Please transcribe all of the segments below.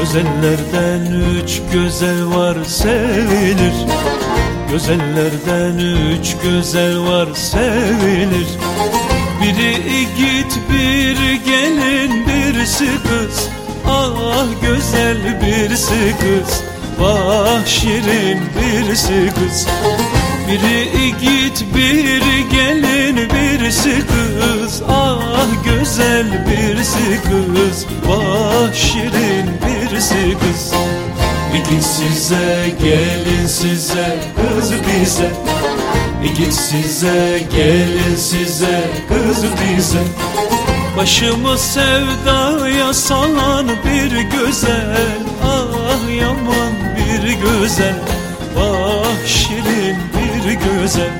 Güzellerden üç güzel var sevilir. Güzellerden üç güzel var sevilir. Biri git bir gelin birisi kız. Ah güzel birisi kız. Vah şirin birisi kız. Biri git bir gelin birisi kız. Ah güzel birisi kız. Vah şirin birisi kız Bir size gelin size kız bize. Git size gelin size kız bize. Başımı sevdaya salan bir güzel Ah yaman bir güzel Vah şirin bir güzel.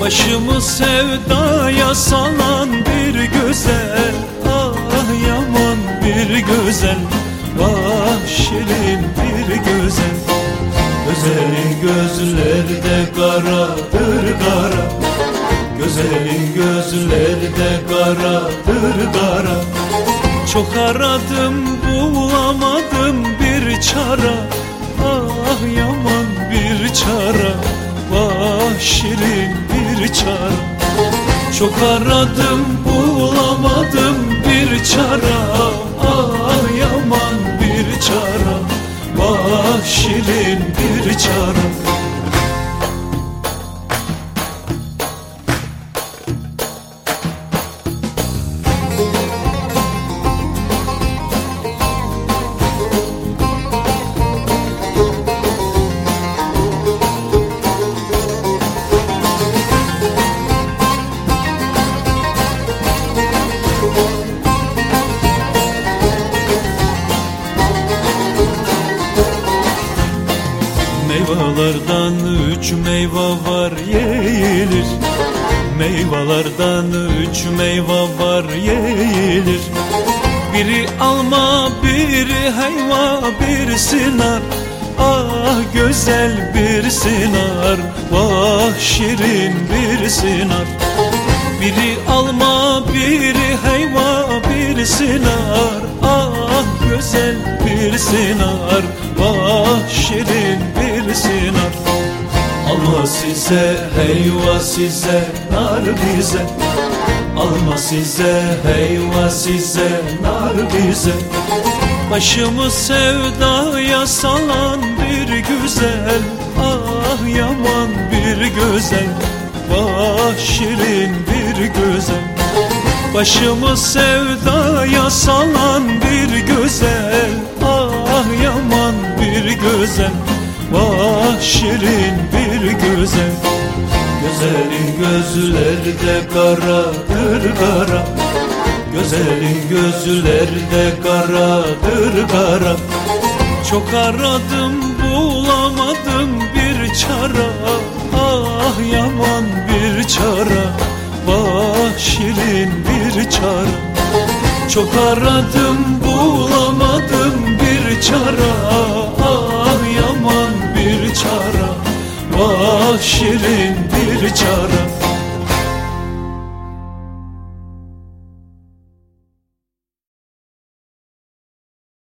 Başımı sevdaya salan bir güzel Ah yaman bir güzel Şirin bir güzel Güzelin gözleri de karadır kara. Güzelin gözleri de karadır kara. Çok aradım bulamadım bir çara. Ah yaman bir çara şirin bir çara. Çok aradım bulamadım bir çara şirin bir çara Meyvelerden üç meyve var yeğilir. Meyvelerden üç meyve var yeğilir. Biri alma, biri hayva, bir sinar. Ah güzel bir sinar Vah şirin bir sinar. Biri alma, biri hayva, bir sinar. Ah güzel bir sinar Vah şirin Alma size, heyva size, nar bize. Alma size, heyva size, nar bize. Başımı sevdaya salan bir güzel Ah yaman bir güzel Vah şirin bir güzel. Başımı sevdaya salan bir güzel Ah yaman bir güzel Vah şirin bir güzel Güzelin gözleri de karadır kara Güzelin gözleri karadır kara Çok aradım bulamadım bir çara. Ah yaman bir çara Vah şirin bir çara. Çok aradım bulamadım şirin bir çara